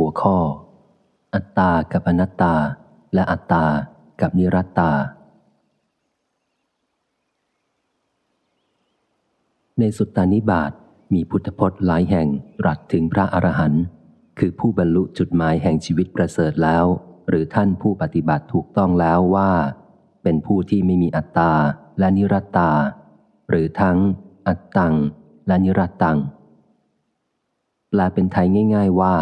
หัวข้อ อัตตากับอนัตตา และอัตตากับนิรัตตา ในสุตตานิบาตมีพุทธพจน์หลายแห่งรัสถึงพระอรหันต์คือผู้บรรลุจุดหมายแห่งชีวิตประเสริฐแล้ว หรือท่านผู้ปฏิบัติถูกต้องแล้วว่า เป็นผู้ที่ไม่มีอัตตาและนิรัตตา หรือทั้งอัตตังและนิรัตตังแปลเป็นไทยง่าย ๆว่า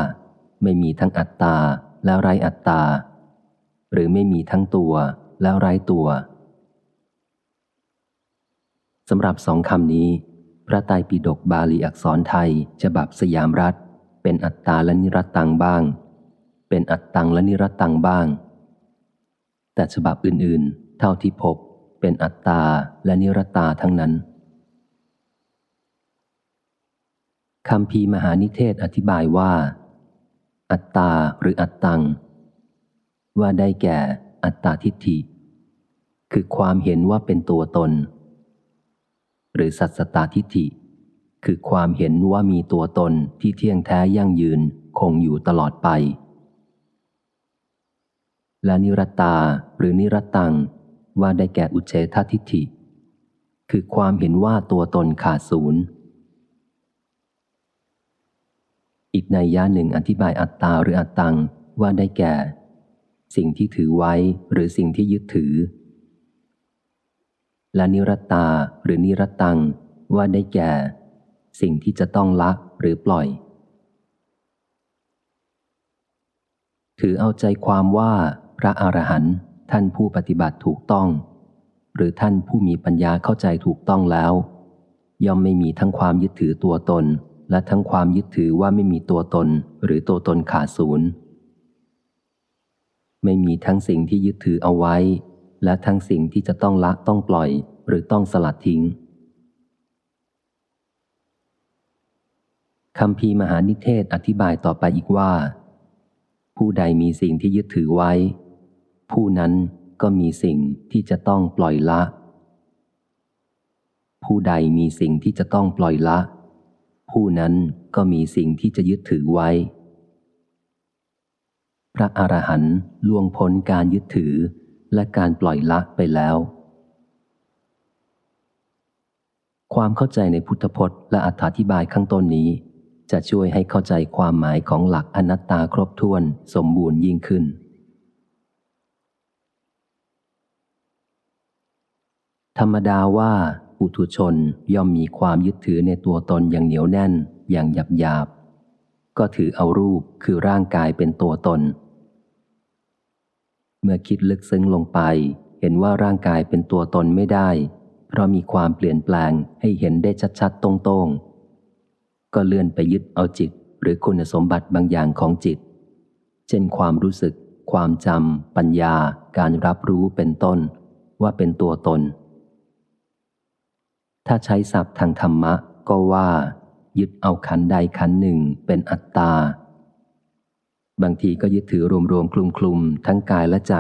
ไม่มีทั้งอัตตาและไรอัตตา หรือไม่มีทั้งตัวแล้วไร้ตัวสำหรับสองคำนี้ พระไตรปิฎกบาลีอักษรไทยฉบับสยามรัฐ เป็นอัตตาและนิรัตตังบ้าง เป็นอัตตังและนิรัตตังบ้าง แต่ฉบับอื่นๆ เท่าที่พบเป็นอัตตาและนิรัตตาทั้งนั้นคำพีมหานิเทศอธิบายว่า อัตตาหรืออัตตัง ว่าได้แก่อัตตาทิฏฐิ คือความเห็นว่าเป็นตัวตน หรือสัตสตาทิฏฐิ คือความเห็นว่ามีตัวตนที่เที่ยงแท้ยั่งยืนคงอยู่ตลอดไป และนิรตาหรือนิรตัง ว่าได้แก่อุเฉททิฏฐิ คือความเห็นว่าตัวตนขาดศูนย์ อีกในย่าหนึ่งอธิบายอัตตาหรืออัตตังว่าได้แก่ สิ่งที่ถือไว้หรือสิ่งที่ยึดถือ และนิรตตาหรือนิรตตังว่าได้แก่ สิ่งที่จะต้องละหรือปล่อย ถือเอาใจความว่าพระอรหันต์ท่านผู้ปฏิบัติถูกต้อง หรือท่านผู้มีปัญญาเข้าใจถูกต้องแล้ว ย่อมไม่มีทั้งความยึดถือตัวตน และทั้งความยึดถือว่าไม่มีตัวตนหรือตัวตนขาดศูนย์ ไม่มีทั้งสิ่งที่ยึดถือเอาไว้ และทั้งสิ่งที่จะต้องละต้องปล่อยหรือต้องสลัดทิ้งคำพีมหานิเทศอธิบายต่อไปอีกว่า ผู้ใดมีสิ่งที่ยึดถือไว้ ผู้นั้นก็มีสิ่งที่จะต้องปล่อยละ ผู้ใดมีสิ่งที่จะต้องปล่อยละ ผู้นั้นก็มีสิ่งที่จะยึดถือไว้ พระอรหันต์ล่วงพ้นการยึดถือและการปล่อยละไปแล้ว ความเข้าใจในพุทธพจน์และอธิบายข้างต้นนี้ จะช่วยให้เข้าใจความหมายของหลักอนัตตาครบถ้วนสมบูรณ์ยิ่งขึ้น ธรรมดาว่า ปุถุชนย่อมมีความยึดถือในตัวตนอย่างเหนียวแน่นอย่างหยาบหยาบก็ถือเอารูปคือร่างกายเป็นตัวตน เมื่อคิดลึกซึ้งลงไปเห็นว่าร่างกายเป็นตัวตนไม่ได้ เพราะมีความเปลี่ยนแปลงให้เห็นได้ชัดๆตรงๆ ก็เลื่อนไปยึดเอาจิตหรือคุณสมบัติบางอย่างของจิต เช่นความรู้สึก ความจำปัญญา การรับรู้เป็นต้น ว่าเป็นตัวตน ถ้าใช้ศัพท์ทางธรรมะก็ว่า ยึดเอาขันใดขันหนึ่งเป็นอัตตา บางทีก็ยึดถือรวมๆคลุมๆทั้งกายและใจ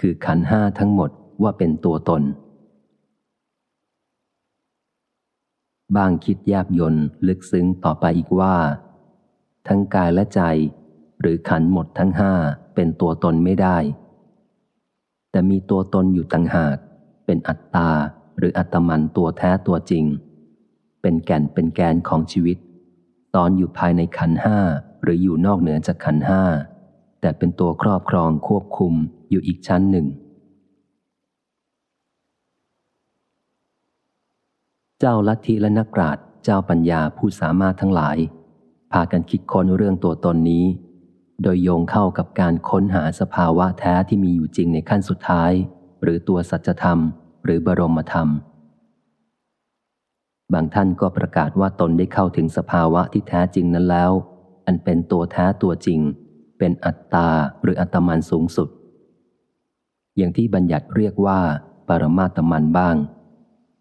คือขันห้าทั้งหมดว่าเป็นตัวตน บางคิดแยบยนลึกซึ้งต่อไปอีกว่า ทั้งกายและใจ หรือขันหมดทั้งห้าเป็นตัวตนไม่ได้ แต่มีตัวตนอยู่ต่างหาก เป็นอัตตา หรืออัตมันตัวแท้ตัวจริง เป็นแก่นเป็นแกนของชีวิต ตอนอยู่ภายในขันห้าหรืออยู่นอกเหนือจากขันห้าแต่เป็นตัวครอบครองควบคุมอยู่อีกชั้นหนึ่ง เจ้าลัทธิและนักปราชญ์เจ้าปัญญาผู้สามารถทั้งหลาย พากันคิดค้นเรื่องตัวตนนี้ โดยโยงเข้ากับการค้นหาสภาวะแท้ที่มีอยู่จริงในขั้นสุดท้าย หรือตัวสัจธรรม หรือบรมธรรม บางท่านก็ประกาศว่าตนได้เข้าถึงสภาวะที่แท้จริงนั้นแล้ว อันเป็นตัวแท้ตัวจริง เป็นอัตตาหรืออัตมันสูงสุด อย่างที่บัญญัติเรียกว่า ปรมาตมันบ้าง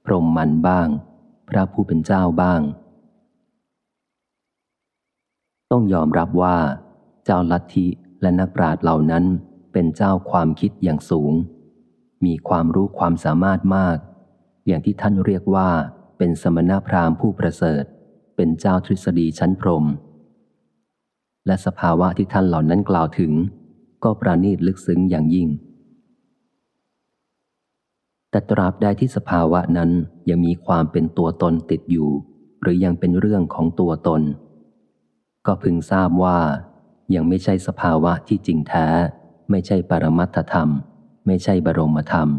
พรหมมันบ้าง พระผู้เป็นเจ้าบ้าง ต้องยอมรับว่า เจ้าลัทธิและนักปราชญ์เหล่านั้นเป็นเจ้าความคิดอย่างสูง มีความรู้ความสามารถมาก อย่างที่ท่านเรียกว่าเป็นสมณพราหมณ์ผู้ประเสริฐ เป็นเจ้าทฤษฎีชั้นพรม และสภาวะที่ท่านเหล่านั้นกล่าวถึง ก็ประณีตลึกซึ้งอย่างยิ่ง แต่ตราบใดที่สภาวะนั้นยังมีความเป็นตัวตนติดอยู่ หรือยังเป็นเรื่องของตัวตน ก็พึงทราบว่ายังไม่ใช่สภาวะที่จริงแท้ ไม่ใช่ปรมัตถธรรม ไม่ใช่บรมธรรม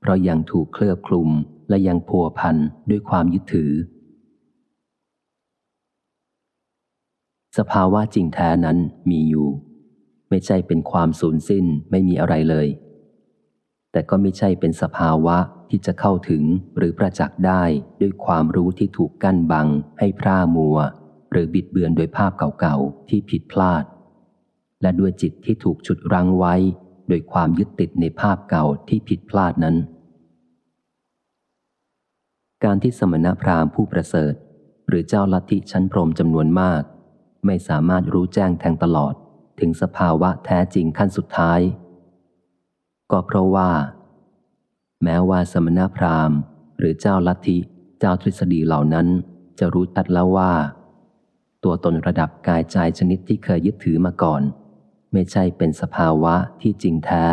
เพราะยังถูกเคลือบคลุมและยังพัวพันด้วยความยึดถือ สภาวะจริงแท้นั้นมีอยู่ ไม่ใช่เป็นความสูญสิ้นไม่มีอะไรเลย แต่ก็ไม่ใช่เป็นสภาวะที่จะเข้าถึงหรือประจักษ์ได้ด้วยความรู้ที่ถูกกั้นบังให้พร่ามัว หรือบิดเบือนโดยภาพเก่าๆที่ผิดพลาด และด้วยจิตที่ถูกฉุดรั้งไว้ โดยความยึดติดในภาพเก่าที่ผิดพลาดนั้น การที่สมณพราหมณ์ผู้ประเสริฐ หรือเจ้าลัทธิชั้นพรหมจำนวนมาก ไม่สามารถรู้แจ้งแทงตลอดถึงสภาวะแท้จริงขั้นสุดท้าย ก็เพราะว่า แม้ว่าสมณพราหมณ์ หรือเจ้าลัทธิเจ้าทฤษฎีเหล่านั้น จะรู้ชัดแล้วว่า ตัวตนระดับกายใจชนิดที่เคยยึดถือมาก่อน ไม่ใช่เป็นสภาวะที่จริงแท้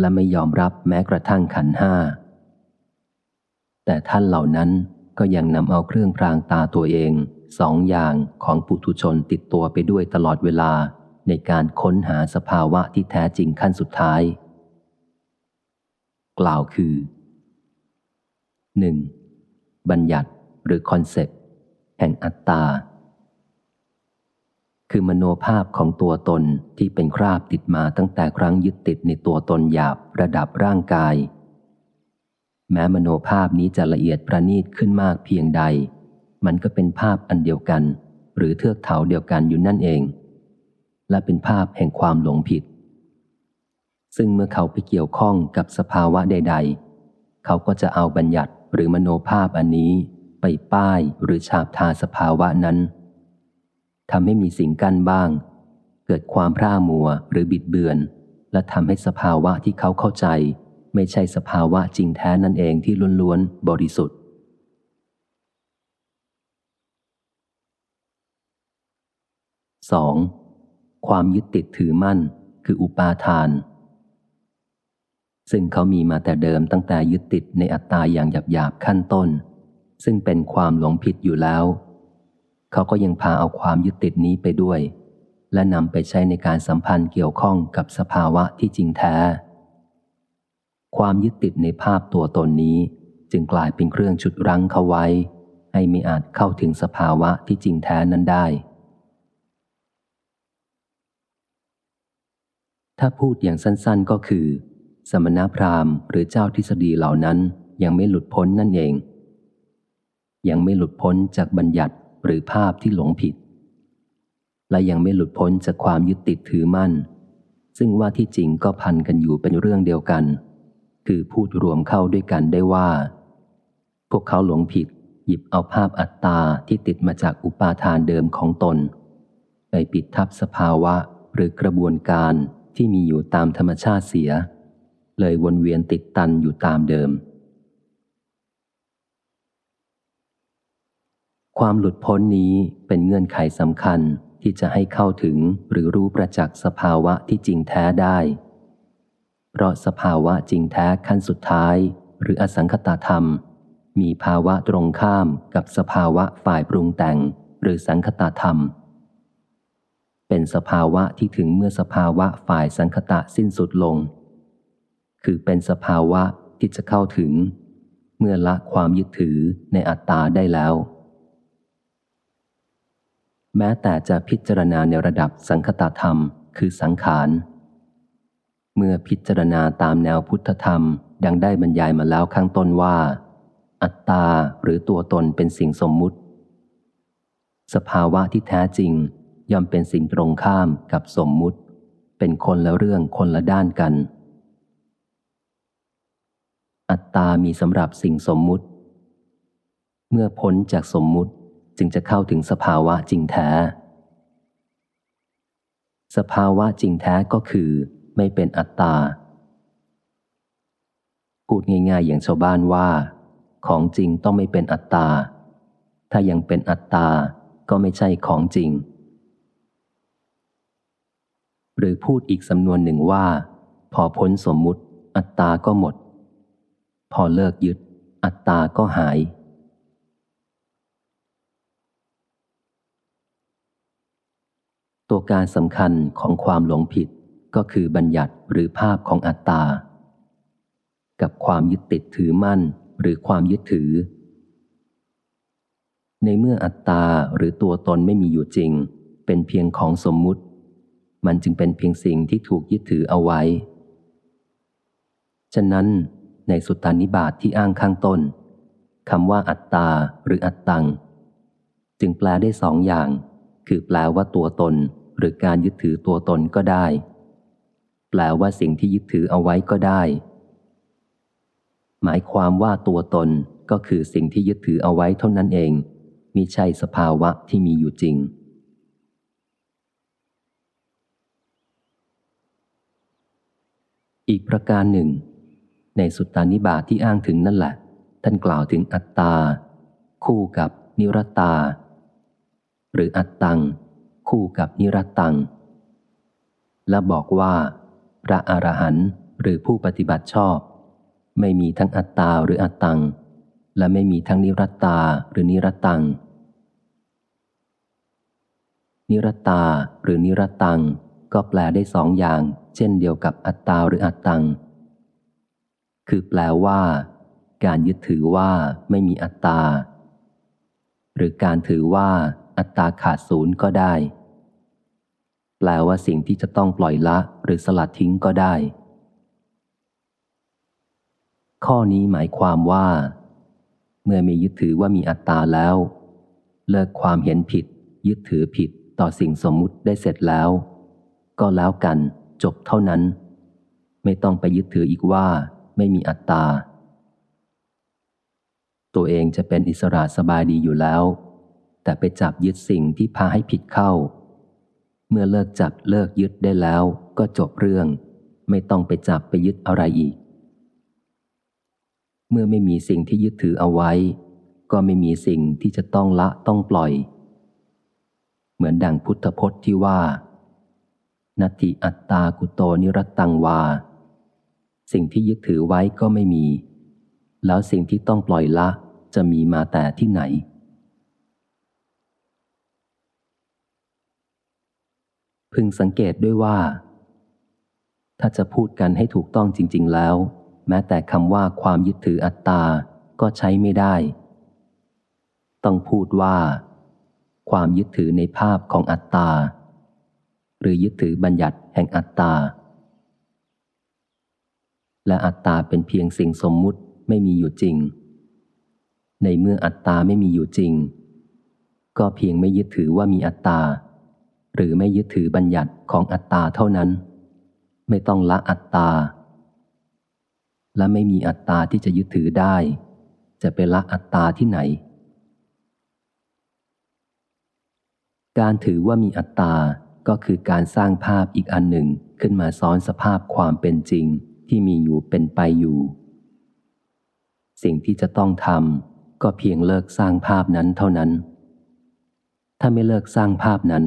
และไม่ยอมรับแม้กระทั่งขันห้า แต่ท่านเหล่านั้นก็ยังนำเอาเครื่องพรางตาตัวเองสองอย่างของปุถุชนติดตัวไปด้วยตลอดเวลาในการค้นหาสภาวะที่แท้จริงขั้นสุดท้าย กล่าวคือ 1. บัญญัติหรือ concept แห่งอัตตา คือมโนภาพของตัวตนที่เป็นคราบติดมาตั้งแต่ครั้งยึดติดในตัวตนหยาบระดับร่างกาย แม้มโนภาพนี้จะละเอียดประณีตขึ้นมากเพียงใด มันก็เป็นภาพอันเดียวกัน หรือเทือกเถาเดียวกันอยู่นั่นเอง และเป็นภาพแห่งความหลงผิด ซึ่งเมื่อเขาไปเกี่ยวข้องกับสภาวะใด ๆ เขาก็จะเอาบัญญัติหรือมโนภาพอันนี้ไปป้ายหรือฉาบทาสภาวะนั้น ทำให้มีสิ่งกั้นบ้าง เกิดความพร่ามัวหรือบิดเบือน และทำให้สภาวะที่เขาเข้าใจ ไม่ใช่สภาวะจริงแท้นั่นเองที่ล้วนๆบริสุทธิ์ 2. ความยึดติดถือมั่น คืออุปาทาน ซึ่งเขามีมาแต่เดิมตั้งแต่ยึดติดในอัตตาอย่างหยาบๆขั้นต้น ซึ่งเป็นความหลงผิดอยู่แล้ว เขาก็ยังพาเอาความยึดติดนี้ไปด้วย และนำไปใช้ในการสัมพันธ์เกี่ยวข้องกับสภาวะที่จริงแท้ ความยึดติดในภาพตัวตนนี้จึงกลายเป็นเครื่องชุดรั้งเขาไว้ ให้ไม่อาจเข้าถึงสภาวะที่จริงแท้นั้นได้ ถ้าพูดอย่างสั้นๆก็คือ สมณพราหมณ์หรือเจ้าทฤษฎีเหล่านั้นยังไม่หลุดพ้นนั่นเอง ยังไม่หลุดพ้นจากบัญญัติ หรือภาพที่หลงผิด และยังไม่หลุดพ้นจากความยึดติดถือมั่น ซึ่งว่าที่จริงก็พันกันอยู่เป็นเรื่องเดียวกัน คือพูดรวมเข้าด้วยกันได้ว่า พวกเขาหลงผิด หยิบเอาภาพอัตตาที่ติดมาจากอุปาทานเดิมของตน ไปปิดทับสภาวะหรือกระบวนการที่มีอยู่ตามธรรมชาติเสีย เลยวนเวียนติดตันอยู่ตามเดิม ความหลุดพ้นนี้เป็นเงื่อนไขสำคัญที่จะให้เข้าถึงหรือรู้ประจักษ์สภาวะที่จริงแท้ได้ เพราะสภาวะจริงแท้ขั้นสุดท้าย หรืออสังคตธรรม มีภาวะตรงข้ามกับสภาวะฝ่ายปรุงแต่งหรือสังคตธรรม เป็นสภาวะที่ถึงเมื่อสภาวะฝ่ายสังคตะสิ้นสุดลง คือเป็นสภาวะที่จะเข้าถึง เมื่อละความยึดถือในอัตตาได้แล้ว แม้แต่จะพิจารณาในระดับสังคตธรรม คือสังขาร เมื่อพิจารณาตามแนวพุทธธรรม ดังได้บรรยายมาแล้วข้างต้นว่า อัตตาหรือตัวตนเป็นสิ่งสมมุติ สภาวะที่แท้จริงย่อมเป็นสิ่งตรงข้ามกับสมมุติ เป็นคนละเรื่องคนละด้านกัน อัตตามีสำหรับสิ่งสมมุติ เมื่อพ้นจากสมมุติ จึงจะเข้าถึงสภาวะจริงแท้ สภาวะจริงแท้ก็คือไม่เป็นอัตตา พูดง่ายๆอย่างชาวบ้านว่า ของจริงต้องไม่เป็นอัตตา ถ้ายังเป็นอัตตา ก็ไม่ใช่ของจริง หรือพูดอีกสำนวนหนึ่งว่า พอพ้นสมมุติ อัตตาก็หมด พอเลิกยึด อัตตาก็หาย ตัวการสำคัญของความหลงผิดก็คือบัญญัติหรือภาพของอัตตา กับความยึดติดถือมั่นหรือความยึดถือ ในเมื่ออัตตาหรือตัวตนไม่มีอยู่จริง เป็นเพียงของสมมุติ มันจึงเป็นเพียงสิ่งที่ถูกยึดถือเอาไว้ ฉะนั้นในสุตตานิบาตทที่อ้างข้างต้นคำว่าอัตตาหรืออัตตัง จึงแปลได้สองอย่าง คือแปลว่าตัวตน หรือการยึดถือตัวตนก็ได้ แปลว่าสิ่งที่ยึดถือเอาไว้ก็ได้ หมายความว่าตัวตนก็คือสิ่งที่ยึดถือเอาไว้เท่านั้นเองมิใช่สภาวะที่มีอยู่จริง อีกประการหนึ่ง ในสุตตานิบาตทที่อ้างถึงนั่นแหละ ท่านกล่าวถึงอัตตา คู่กับนิรตา หรืออัตตัง คู่กับนิรัตตัง และบอกว่า พระอรหันต์หรือผู้ปฏิบัติชอบ ไม่มีทั้งอัตตาหรืออัตตัง และไม่มีทั้งนิรัตตาหรือนิรัตตัง นิรัตตาหรือนิรัตตังก็แปลได้สองอย่าง เช่นเดียวกับอัตตาหรืออัตตัง คือแปลว่า การยึดถือว่าไม่มีอัตตา หรือการถือว่าอัตตาขาดศูนย์ก็ได้ ลว่าสิ่งที่จะต้องปล่อยละหรือสลัดทิ้งก็ได้ ข้อนี้หมายความว่า เมื่อมียึดถือว่ามีอัตตาแล้ว เลิกความเห็นผิด ยึดถือผิดต่อสิ่งสมมุติได้เสร็จแล้ว ก็แล้วกันจบเท่านั้น ไม่ต้องไปยึดถืออีกว่าไม่มีอัตตา ตัวเองจะเป็นอิสระสบายดีอยู่แล้ว แต่ไปจับยึดสิ่งที่พาให้ผิดเข้า มื่อเลิกจับเลิกยึดได้แล้วก็จบเรื่อง ไม่ต้องไปจับไปยึดอะไรอีก เมื่อไม่มีสิ่งที่ยึดถือเอาไว้ ก็ไม่มีสิ่งที่จะต้องละต้องปล่อย เหมือนดังพุทธพจน์ที่ว่านัตติอัตตากุโตนิรตังวา สิ่งที่ยึดถือไว้ก็ไม่มี แล้วสิ่งที่ต้องปล่อยละจะมีมาแต่ที่ไหน พึงสังเกตด้วยว่า ถ้าจะพูดกันให้ถูกต้องจริง ๆ แล้ว แม้แต่คำว่าความยึดถืออัตตา ก็ใช้ไม่ได้ ต้องพูดว่า ความยึดถือในภาพของอัตตา หรือยึดถือบัญญัติแห่งอัตตา และอัตตาเป็นเพียงสิ่งสมมุติไม่มีอยู่จริง ในเมื่ออัตตาไม่มีอยู่จริง ก็เพียงไม่ยึดถือว่ามีอัตตา หรือไม่ยึดถือบัญญัติของอัตตาเท่านั้น ไม่ต้องละอัตตา และไม่มีอัตตาที่จะยึดถือได้ จะไปละอัตตาที่ไหน การถือว่ามีอัตตาก็คือการสร้างภาพอีกอันหนึ่งขึ้นมาซ้อนสภาพความเป็นจริงที่มีอยู่เป็นไปอยู่ สิ่งที่จะต้องทำก็เพียงเลิกสร้างภาพนั้นเท่านั้น ถ้าไม่เลิกสร้างภาพนั้น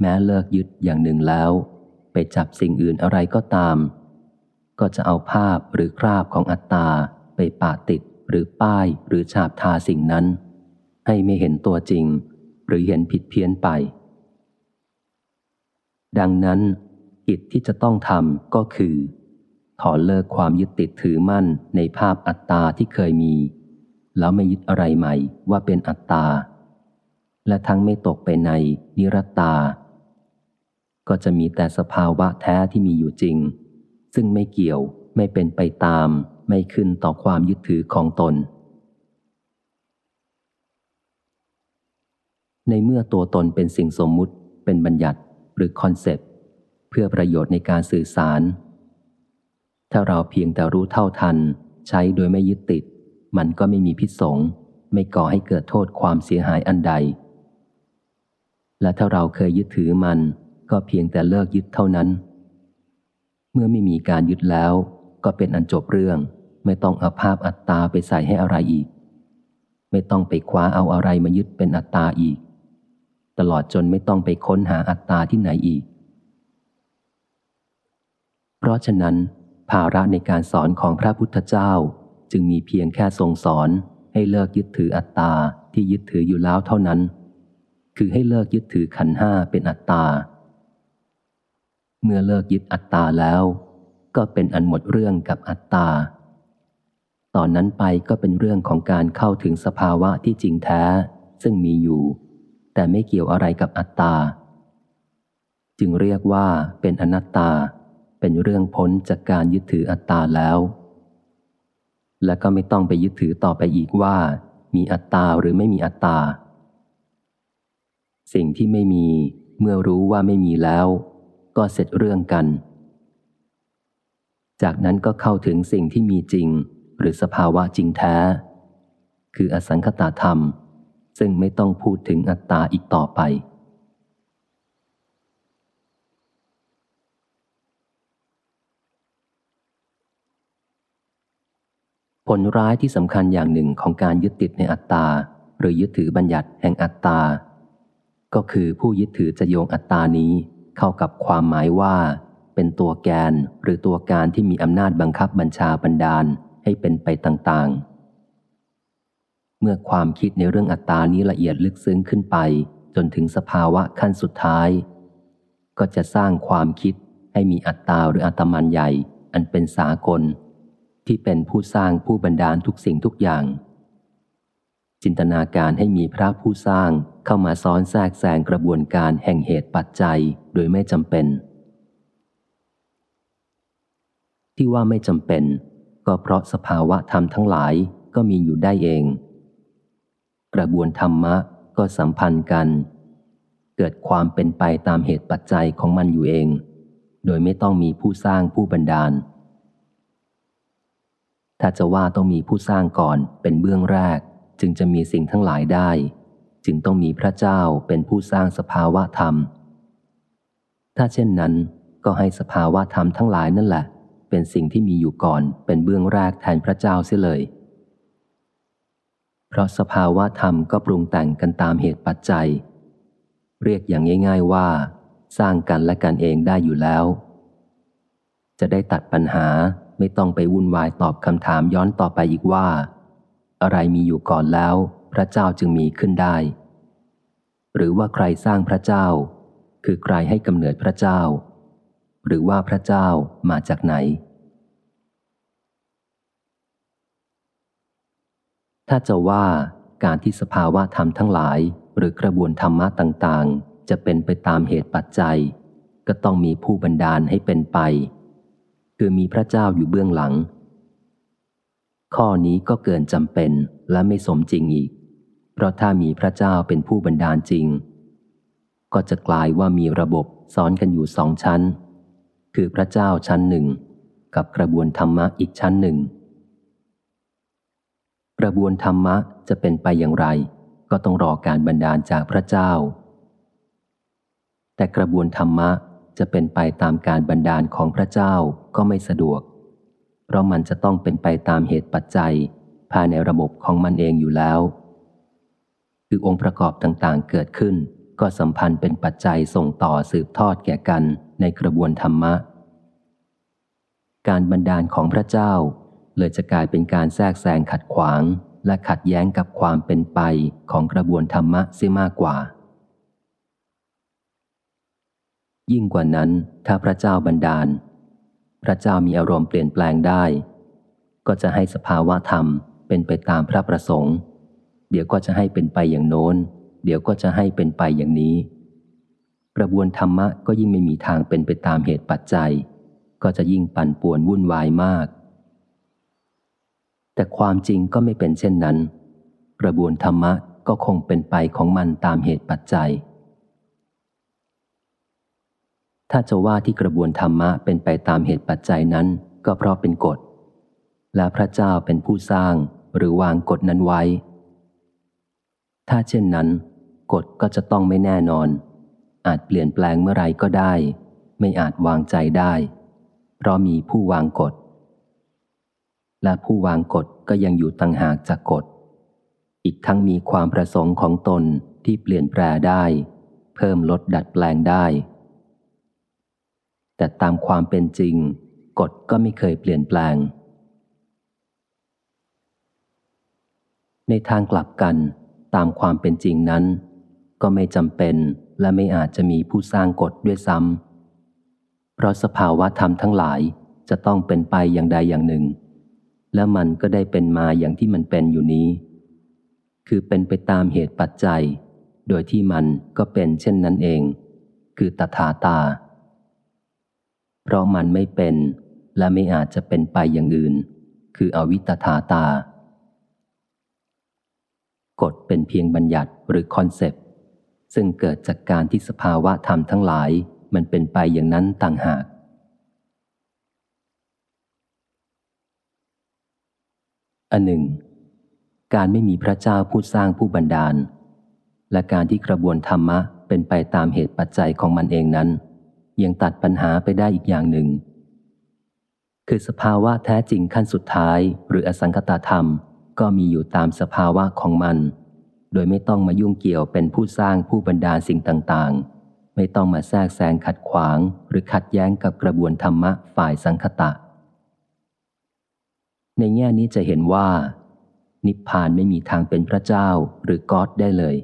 แม้เลิกยึดอย่างหนึ่งแล้ว ไปจับสิ่งอื่นอะไรก็ตาม ก็จะเอาภาพหรือคราบของอัตตา ไปปาติดหรือป้ายหรือฉาบทาสิ่งนั้น ให้ไม่เห็นตัวจริง หรือเห็นผิดเพี้ยนไป ดังนั้นกิจที่จะต้องทำก็คือถอเลิกความยึดติดถือมั่นในภาพอัตตาที่เคยมี แล้วไม่ยึดอะไรใหม่ว่าเป็นอัตตาและทั้งไม่ตกไปในนิรตา ก็จะมีแต่สภาวะแท้ที่มีอยู่จริง ซึ่งไม่เกี่ยวไม่เป็นไปตาม ไม่ขึ้นต่อความยึดถือของตน ในเมื่อตัวตนเป็นสิ่งสมมุติ เป็นบัญญัติหรือคอนเซปต์เพื่อประโยชน์ในการสื่อสาร ถ้าเราเพียงแต่รู้เท่าทัน ใช้โดยไม่ยึดติด มันก็ไม่มีพิษสงไม่ก่อให้เกิดโทษความเสียหายอันใด และถ้าเราเคยยึดถือมัน ก็เพียงแต่เลิกยึดเท่านั้น เมื่อไม่มีการยึดแล้ว ก็เป็นอันจบเรื่องไม่ต้องเอาภาพอัตตาไปใส่ให้อะไรอีก ไม่ต้องไปคว้าเอาอะไรมายึดเป็นอัตตาอีก ตลอดจนไม่ต้องไปค้นหาอัตตาที่ไหนอีก เพราะฉะนั้น ภาระในการสอนของพระพุทธเจ้าจึงมีเพียงแค่ทรงสอนให้เลิกยึดถืออัตตาที่ยึดถืออยู่แล้วเท่านั้น คือให้เลิกยึดถือขันห้าเป็นอัตตา เมื่อเลิกยึดอัตตาแล้ว ก็เป็นอันหมดเรื่องกับอัตตา ตอนนั้นไปก็เป็นเรื่องของการเข้าถึงสภาวะที่จริงแท้ ซึ่งมีอยู่ แต่ไม่เกี่ยวอะไรกับอัตตา จึงเรียกว่าเป็นอนัตตา เป็นเรื่องพ้นจากการยึดถืออัตตาแล้ว และก็ไม่ต้องไปยึดถือต่อไปอีกว่า มีอัตตาหรือไม่มีอัตตา สิ่งที่ไม่มีเมื่อรู้ว่าไม่มีแล้ว ก็เสร็จเรื่องกัน จากนั้นก็เข้าถึงสิ่งที่มีจริง หรือสภาวะจริงแท้ คืออสังคตาธรรม ซึ่งไม่ต้องพูดถึงอัตตาอีกต่อไป ผลร้ายที่สำคัญอย่างหนึ่งของการยึดติดในอัตตา หรือยึดถือบัญญัติแห่งอัตตา ก็คือผู้ยึดถือจะโยงอัตตานี้ เข้ากับความหมายว่า เป็นตัวแกนหรือตัวการที่มีอำนาจบังคับบัญชาบันดาลให้เป็นไปต่างๆ เมื่อความคิดในเรื่องอัตตานี้ละเอียดลึกซึ้งขึ้นไป จนถึงสภาวะขั้นสุดท้าย ก็จะสร้างความคิดให้มีอัตตาหรืออัตมันใหญ่ อันเป็นสากล ที่เป็นผู้สร้างผู้บันดาลทุกสิ่งทุกอย่าง จินตนาการให้มีพระผู้สร้างเข้ามาซ้อนแทรกแซงกระบวนการแห่งเหตุปัจจัยโดยไม่จำเป็น ที่ว่าไม่จำเป็น ก็เพราะสภาวะธรรมทั้งหลายก็มีอยู่ได้เอง กระบวนธรรมะก็สัมพันธ์กัน เกิดความเป็นไปตามเหตุปัจจัยของมันอยู่เอง โดยไม่ต้องมีผู้สร้างผู้บันดาล ถ้าจะว่าต้องมีผู้สร้างก่อนเป็นเบื้องแรก จึงจะมีสิ่งทั้งหลายได้ จึงต้องมีพระเจ้าเป็นผู้สร้างสภาวะธรรม ถ้าเช่นนั้น ก็ให้สภาวะธรรมทั้งหลายนั่นแหละ เป็นสิ่งที่มีอยู่ก่อนเป็นเบื้องแรกแทนพระเจ้าเสียเลย เพราะสภาวะธรรมก็ปรุงแต่งกันตามเหตุปัจจัย เรียกอย่างง่าย ๆว่า สร้างกันและกันเองได้อยู่แล้ว จะได้ตัดปัญหาไม่ต้องไปวุ่นวายตอบคำถามย้อนต่อไปอีกว่า อะไรมีอยู่ก่อนแล้ว พระเจ้าจึงมีขึ้นได้ หรือว่าใครสร้างพระเจ้า คือใครให้กำเนิดพระเจ้า หรือว่าพระเจ้ามาจากไหน ถ้าจะว่าการที่สภาวะธรรมทั้งหลาย หรือกระบวนธรรมะต่างๆ จะเป็นไปตามเหตุปัจจัย ก็ต้องมีผู้บันดาลให้เป็นไป คือมีพระเจ้าอยู่เบื้องหลัง ข้อนี้ก็เกินจำเป็นและไม่สมจริงอีก เพราะถ้ามีพระเจ้าเป็นผู้บันดาลจริง ก็จะกลายว่ามีระบบซ้อนกันอยู่สองชั้น คือพระเจ้าชั้นหนึ่ง กับกระบวนธรรมะอีกชั้นหนึ่ง กระบวนธรรมะจะเป็นไปอย่างไร ก็ต้องรอการบันดาลจากพระเจ้า แต่กระบวนธรรมะจะเป็นไปตามการบันดาลของพระเจ้าก็ไม่สะดวก เพราะมันจะต้องเป็นไปตามเหตุปัจจัย ภายในระบบของมันเองอยู่แล้ว คือองค์ประกอบต่างๆเกิดขึ้น ก็สัมพันธ์เป็นปัจจัยส่งต่อสืบทอดแก่กันในกระบวนธรรมะ การบันดาลของพระเจ้า เลยจะกลายเป็นการแทรกแซงขัดขวาง และขัดแย้งกับความเป็นไปของกระบวนธรรมะเสียมากกว่ายิ่งกว่านั้นถ้าพระเจ้าบันดาล พระเจ้ามีอารมณ์เปลี่ยนแปลงได้ ก็จะให้สภาวะธรรมเป็นไปตามพระประสงค์ เดี๋ยวก็จะให้เป็นไปอย่างโน้น เดี๋ยวก็จะให้เป็นไปอย่างนี้ กระบวนธรรมะก็ยิ่งไม่มีทางเป็นไปตามเหตุปัจจัย ก็จะยิ่งปั่นป่วนวุ่นวายมาก แต่ความจริงก็ไม่เป็นเช่นนั้น กระบวนธรรมะก็คงเป็นไปของมันตามเหตุปัจจัย ถ้าจะว่าที่กระบวนธรรมะเป็นไปตามเหตุปัจจัยนั้น ก็เพราะเป็นกฎ และพระเจ้าเป็นผู้สร้างหรือวางกฎนั้นไว้ ถ้าเช่นนั้น กฎก็จะต้องไม่แน่นอน อาจเปลี่ยนแปลงเมื่อไรก็ได้ ไม่อาจวางใจได้ เพราะมีผู้วางกฎ และผู้วางกฎก็ยังอยู่ต่างหากจากกฎ อีกทั้งมีความประสงค์ของตนที่เปลี่ยนแปลได้ เพิ่มลดดัดแปลงได้ แต่ตามความเป็นจริง กฎก็ไม่เคยเปลี่ยนแปลง ในทางกลับกัน ตามความเป็นจริงนั้น ก็ไม่จำเป็นและไม่อาจจะมีผู้สร้างกฎด้วยซ้ำเพราะสภาวะธรรมทั้งหลายจะต้องเป็นไปอย่างใดอย่างหนึ่ง และมันก็ได้เป็นมาอย่างที่มันเป็นอยู่นี้ คือเป็นไปตามเหตุปัจจัย โดยที่มันก็เป็นเช่นนั้นเอง คือตถาตา เพราะมันไม่เป็น และไม่อาจจะเป็นไปอย่างอื่น คืออวิตถาตากฎเป็นเพียงบัญญัติหรือ concept ซึ่งเกิดจากการที่สภาวะธรรมทั้งหลายมันเป็นไปอย่างนั้นต่างหาก อันหนึ่ง การไม่มีพระเจ้าผู้สร้างผู้บันดาล และการที่กระบวนธรรมะเป็นไปตามเหตุปัจจัยของมันเองนั้น ยังตัดปัญหาไปได้อีกอย่างหนึ่ง คือสภาวะแท้จริงขั้นสุดท้าย หรืออสังคตาธรรม ก็มีอยู่ตามสภาวะของมัน โดยไม่ต้องมายุ่งเกี่ยวเป็นผู้สร้างผู้บรรดาสิ่งต่างๆ ไม่ต้องมาแทรกแซงขัดขวาง หรือขัดแย้งกับกระบวนธรรมะฝ่ายสังคตะ ในแง่นี้จะเห็นว่า นิพพานไม่มีทางเป็นพระเจ้าหรือก๊อดได้เลย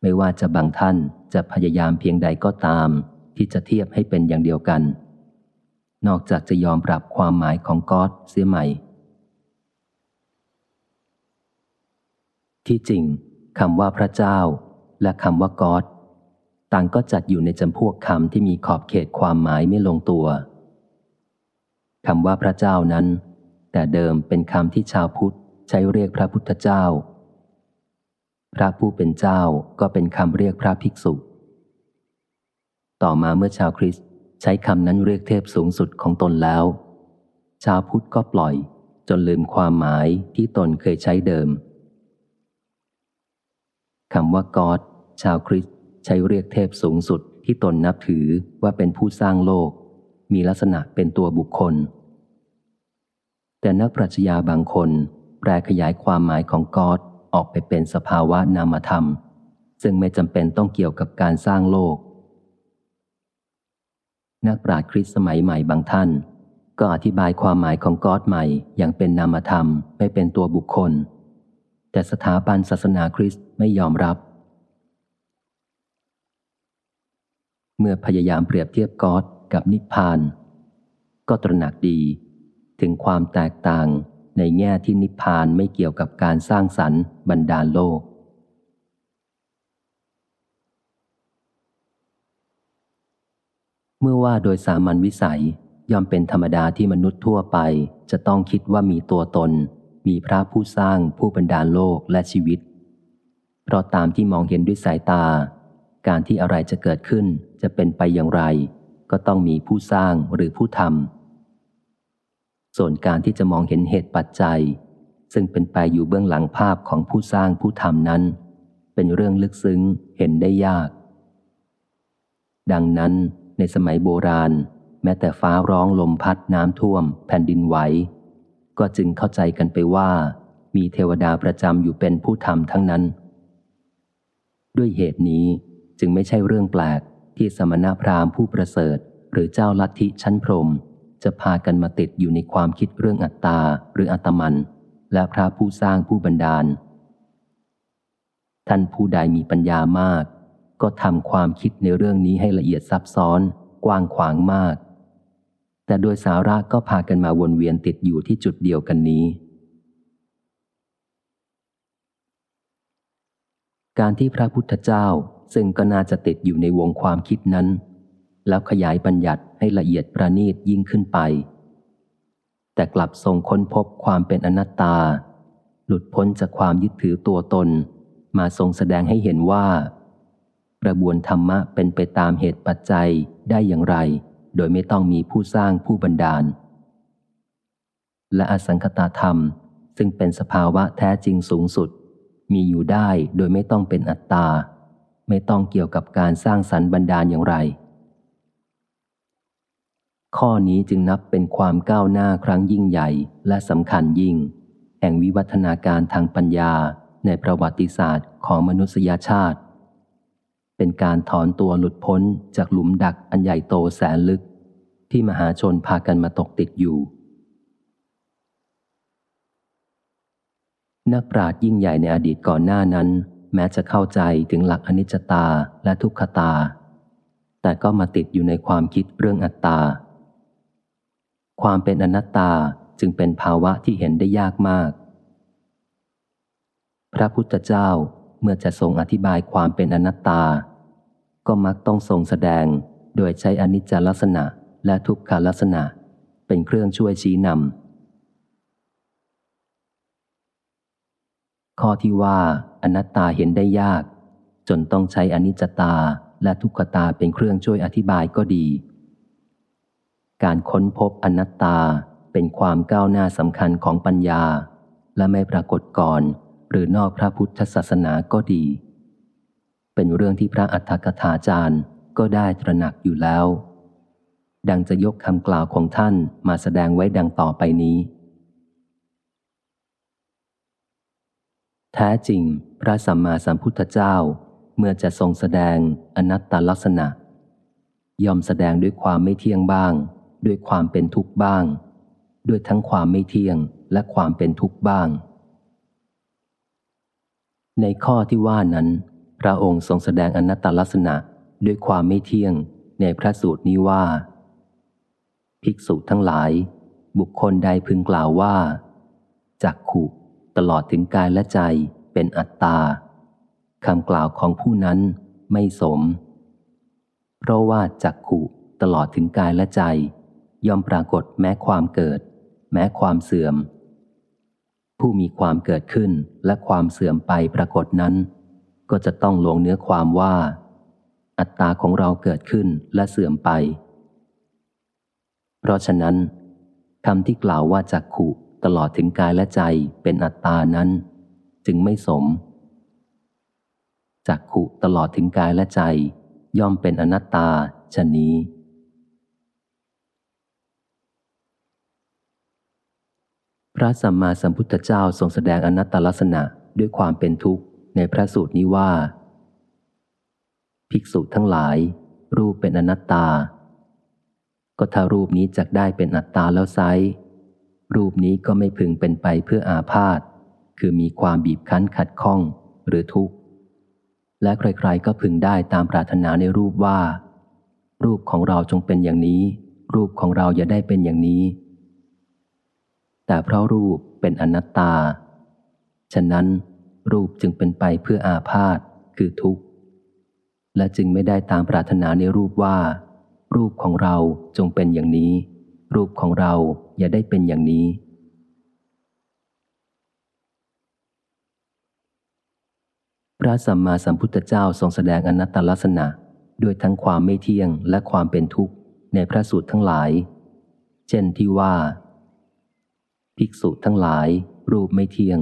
ไม่ว่าจะบางท่านจะพยายามเพียงใดก็ตาม ที่จะเทียบให้เป็นอย่างเดียวกัน นอกจากจะยอมปรับความหมายของก๊อดเสียใหม่ ที่จริงคำว่าพระเจ้า และคำว่ากอดต่างก็จัดอยู่ในจำพวกคำที่มีขอบเขตความหมายไม่ลงตัวคำว่าพระเจ้านั้น แต่เดิมเป็นคำที่ชาวพุทธใช้เรียกพระพุทธเจ้า พระผู้เป็นเจ้าก็เป็นคำเรียกพระภิกษุ ต่อมาเมื่อชาวคริสต์ใช้คำนั้นเรียกเทพสูงสุดของตนแล้ว ชาวพุทธก็ปล่อยจนลืมความหมายที่ตนเคยใช้เดิมคำว่ากอดชาวคริสต์ใช้เรียกเทพสูงสุดที่ตนนับถือว่าเป็นผู้สร้างโลก มีลักษณะเป็นตัวบุคคล แต่นักปรัชญาบางคนแปลขยายความหมายของกอดออกไปเป็นสภาวะนามธรรม ซึ่งไม่จำเป็นต้องเกี่ยวกับการสร้างโลก นักปราชญ์คริสต์สมัยใหม่บางท่าน ก็อธิบายความหมายของกอดใหม่อย่างเป็นนามธรรมไม่เป็นตัวบุคคล แต่สถาบันศาสนาคริสต์ไม่ยอมรับ เมื่อพยายามเปรียบเทียบกอดกับนิพพาน ก็ตระหนักดี ถึงความแตกต่างในแง่ที่นิพพานไม่เกี่ยวกับการสร้างสรรค์บรรดาลโลก เมื่อว่าโดยสามัญวิสัยย่อมเป็นธรรมดาที่มนุษย์ทั่วไป จะต้องคิดว่ามีตัวตน มีพระผู้สร้างผู้บรรดาลโลกและชีวิต เพราะตามที่มองเห็นด้วยสายตา การที่อะไรจะเกิดขึ้นจะเป็นไปอย่างไร ก็ต้องมีผู้สร้างหรือผู้ทำส่วนการที่จะมองเห็นเหตุปัจจัย ซึ่งเป็นไปอยู่เบื้องหลังภาพของผู้สร้างผู้ทำนั้น เป็นเรื่องลึกซึ้งเห็นได้ยาก ดังนั้น ในสมัยโบราณ แม้แต่ฟ้าร้องลมพัดน้ำท่วม แผ่นดินไหว ก็จึงเข้าใจกันไปว่า มีเทวดาประจำอยู่เป็นผู้ทำทั้งนั้น ด้วยเหตุนี้จึงไม่ใช่เรื่องแปลกที่สมณพราหมณ์ผู้ประเสริฐ หรือเจ้าลัทธิชั้นพรมจะพากันมาติดอยู่ในความคิดเรื่องอัตตาหรืออัตมัน และพระผู้สร้างผู้บันดาล ท่านผู้ใดมีปัญญามาก ก็ทำความคิดในเรื่องนี้ให้ละเอียดซับซ้อน กว้างขวางมาก แต่โดยสาระก็พากันมาวนเวียนติดอยู่ที่จุดเดียวกันนี้ การที่พระพุทธเจ้าซึ่งก็น่าจะติดอยู่ในวงความคิดนั้น แล้วขยายบัญญัติให้ละเอียดประณีตยิ่งขึ้นไป แต่กลับทรงค้นพบความเป็นอนัตตา หลุดพ้นจากความยึดถือตัวตน มาทรงแสดงให้เห็นว่า กระบวนธรรมะเป็นไปตามเหตุปัจจัยได้อย่างไร โดยไม่ต้องมีผู้สร้างผู้บันดาล และอสังคตาธรรม ซึ่งเป็นสภาวะแท้จริงสูงสุด มีอยู่ได้โดยไม่ต้องเป็นอัตตา ไม่ต้องเกี่ยวกับการสร้างสรรค์บันดาลอย่างไร ข้อนี้จึงนับเป็นความก้าวหน้าครั้งยิ่งใหญ่และสำคัญยิ่ง แห่งวิวัฒนาการทางปัญญาในประวัติศาสตร์ของมนุษยชาติ เป็นการถอนตัวหลุดพ้นจากหลุมดักอันใหญ่โตแสนลึก ที่มหาชนพากันมาตกติดอยู่ นักปราชญ์ยิ่งใหญ่ในอดีตก่อนหน้านั้น แม้จะเข้าใจถึงหลักอนิจจตาและทุกขตา แต่ก็มาติดอยู่ในความคิดเรื่องอัตตา ความเป็นอนัตตาจึงเป็นภาวะที่เห็นได้ยากมาก พระพุทธเจ้า เมื่อจะทรงอธิบายความเป็นอนัตตา ก็มักต้องทรงแสดงโดยใช้อนิจจลักษณะและทุกขลักษณะ เป็นเครื่องช่วยชี้นำข้อที่ว่าอนัตตาเห็นได้ยาก จนต้องใช้อนิจจตาและทุกขตาเป็นเครื่องช่วยอธิบายก็ดี การค้นพบอนัตตาเป็นความก้าวหน้าสำคัญของปัญญา และไม่ปรากฏก่อน หรือนอกพระพุทธศาสนาก็ดี เป็นเรื่องที่พระอัฏฐกถาจารย์ก็ได้ตระหนักอยู่แล้ว ดังจะยกคำกล่าวของท่านมาแสดงไว้ดังต่อไปนี้ แท้จริง พระสัมมาสัมพุทธเจ้าเมื่อจะทรงแสดงอนัตตลักษณะยอมแสดงด้วยความไม่เที่ยงบ้าง ด้วยความเป็นทุกข์บ้าง ด้วยทั้งความไม่เที่ยงและความเป็นทุกข์บ้าง ในข้อที่ว่านั้น พระองค์ทรงแสดงอนัตตลักษณะด้วยความไม่เที่ยงในพระสูตรนี้ว่า ภิกษุทั้งหลาย บุคคลใดพึงกล่าวว่าจักขุตลอดถึงกายและใจเป็นอัตตาคำกล่าวของผู้นั้นไม่สม เพราะว่าจักขุตลอดถึงกายและใจ ย่อมปรากฏแม้ความเกิด แม้ความเสื่อม ผู้มีความเกิดขึ้นและความเสื่อมไปปรากฏนั้น ก็จะต้องลงเนื้อความว่า อัตตาของเราเกิดขึ้นและเสื่อมไป เพราะฉะนั้นคำที่กล่าวว่าจักขุตลอดถึงกายและใจเป็นอัตตานั้น จึงไม่สมจักขุตลอดถึงกายและใจ ย่อมเป็นอนัตตาชนี้ พระสัมมาสัมพุทธเจ้าทรงแสดงอนัตตลักษณะด้วยความเป็นทุกข์ในพระสูตรนี้ว่า ภิกษุทั้งหลาย รูปเป็นอนัตตา ก็ถ้ารูปนี้จะได้เป็นอัตตาแล้วไซรูปนี้ก็ไม่พึงเป็นไปเพื่ออาพาธคือมีความบีบคั้นขัดข้องหรือทุกข์ และใครๆก็พึงได้ตามปรารถนาในรูปว่า รูปของเราจงเป็นอย่างนี้ รูปของเราอย่าได้เป็นอย่างนี้ แต่เพราะรูปเป็นอนัตตา ฉะนั้นรูปจึงเป็นไปเพื่ออาพาธคือทุกข์ และจึงไม่ได้ตามปรารถนาในรูปว่า รูปของเราจงเป็นอย่างนี้ รูปของเราอย่าได้เป็นอย่างนี้ พระสัมมาสัมพุทธเจ้าทรงแสดงอนัตตลักษณะด้วยทั้งความไม่เที่ยงและความเป็นทุกข์ในพระสูตรทั้งหลาย เช่นที่ว่า ภิกษุทั้งหลาย รูปไม่เที่ยง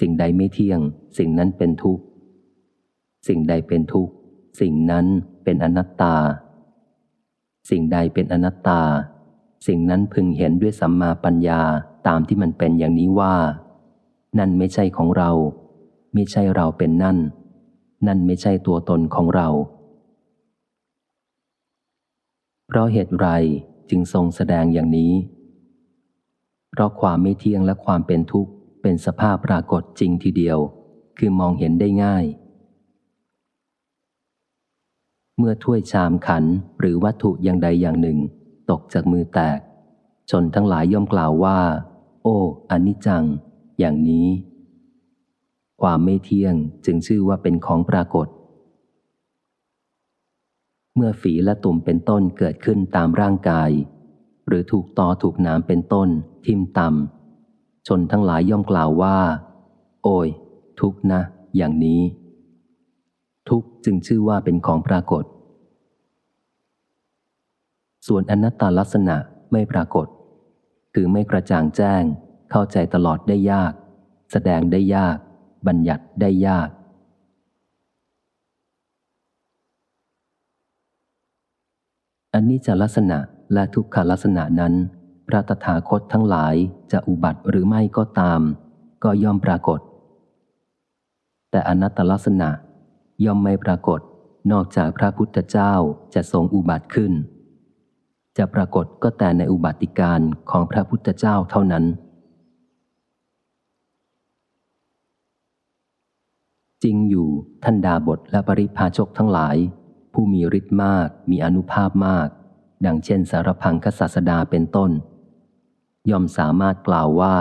สิ่งใดไม่เที่ยง สิ่งนั้นเป็นทุกข์ สิ่งใดเป็นทุกข์ สิ่งนั้นเป็นอนัตตา สิ่งใดเป็นอนัตตา สิ่งนั้นพึงเห็นด้วยสัมมาปัญญาตามที่มันเป็นอย่างนี้ว่า นั่นไม่ใช่ของเรา ไม่ใช่เราเป็นนั่น นั่นไม่ใช่ตัวตนของเรา เพราะเหตุไรจึงทรงแสดงอย่างนี้ เพราะความไม่เที่ยงและความเป็นทุกข์เป็นสภาพปรากฏจริงทีเดียว คือมองเห็นได้ง่าย เมื่อถ้วยชามขันหรือวัตถุอย่างใดอย่างหนึ่ง ตกจากมือแตก ชนทั้งหลายย่อมกล่าวว่า โอ้อนนี้จัง อย่างนี้ ความไม่เที่ยงจึงชื่อว่าเป็นของปรากฏ เมื่อฝีและตุ่มเป็นต้นเกิดขึ้นตามร่างกาย หรือถูกตอถูกน้ำเป็นต้น ทิ่มต่ำชนทั้งหลายย่อมกล่าวว่า โอ้ย ทุกนะ อย่างนี้ ทุกจึงชื่อว่าเป็นของปรากฏ ส่วนอนัตตลักษณะไม่ปรากฏ คือไม่กระจ่างแจ้ง เข้าใจตลอดได้ยาก แสดงได้ยาก บัญญัติได้ยากอันนี้จะลักษณะ และทุกขลักษณะนั้น พระตถาคตทั้งหลายจะอุบัติหรือไม่ก็ตาม ก็ย่อมปรากฏ แต่อนัตตลักษณะย่อมไม่ปรากฏ นอกจากพระพุทธเจ้าจะทรงอุบัติขึ้น จะปรากฏก็แต่ในอุบัติการของพระพุทธเจ้าเท่านั้น จริงอยู่ท่านดาบทและปริพาชกทั้งหลาย ผู้มีฤทธิ์มากมีอนุภาพมาก ดังเช่นสารพังคศาสดาเป็นต้น ย่อมสามารถกล่าวว่า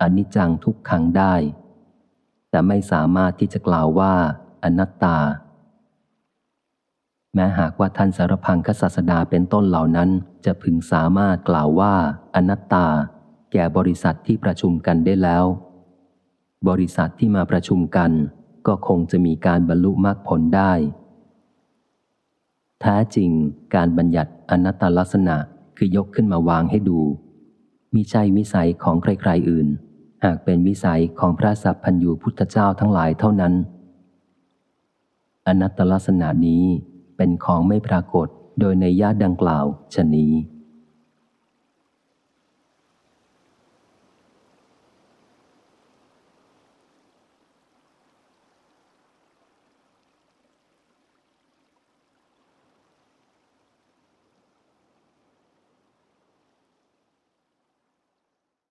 อนิจจังทุกขังได้ แต่ไม่สามารถที่จะกล่าวว่าอนัตตา แม้หากว่าท่านสารพังคศาสดาเป็นต้นเหล่านั้นจะพึงสามารถกล่าวว่าอนัตตา แก่บริษัทที่ประชุมกันได้แล้ว บริษัทที่มาประชุมกัน ก็คงจะมีการบรรลุมรรคผลได้ แท้จริงการบัญญัติอนัตตลักษณะคือยกขึ้นมาวางให้ดู มิใช่วิสัยของใครๆอื่น หากเป็นวิสัยของพระสัพพัญญูพุทธเจ้าทั้งหลายเท่านั้น อนัตตลักษณะนี้เป็นของไม่ปรากฏโดยในญาติดังกล่าวชนี้